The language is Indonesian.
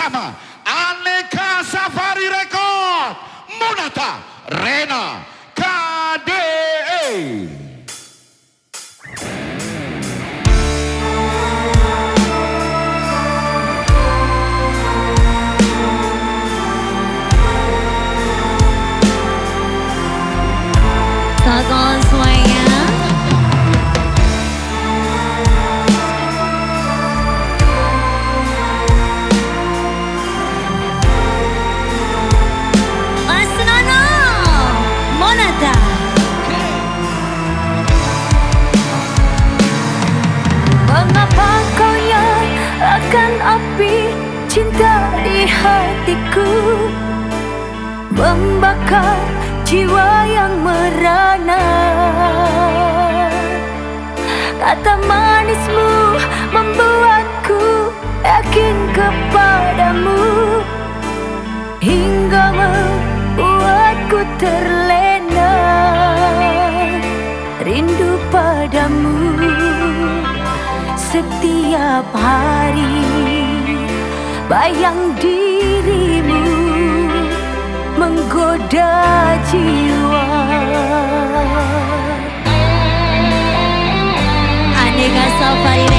bersama aneka safari Record, Munata Rena KDE. Doggone Swain. Akan api cinta di hatiku. Membakar jiwa yang merana. Kata manismu membuatku yakin kepadamu. Hingga membuatku terlena. Rindu padamu. Setiap hari Bayang dirimu menggoda jiwa Aneka Safari.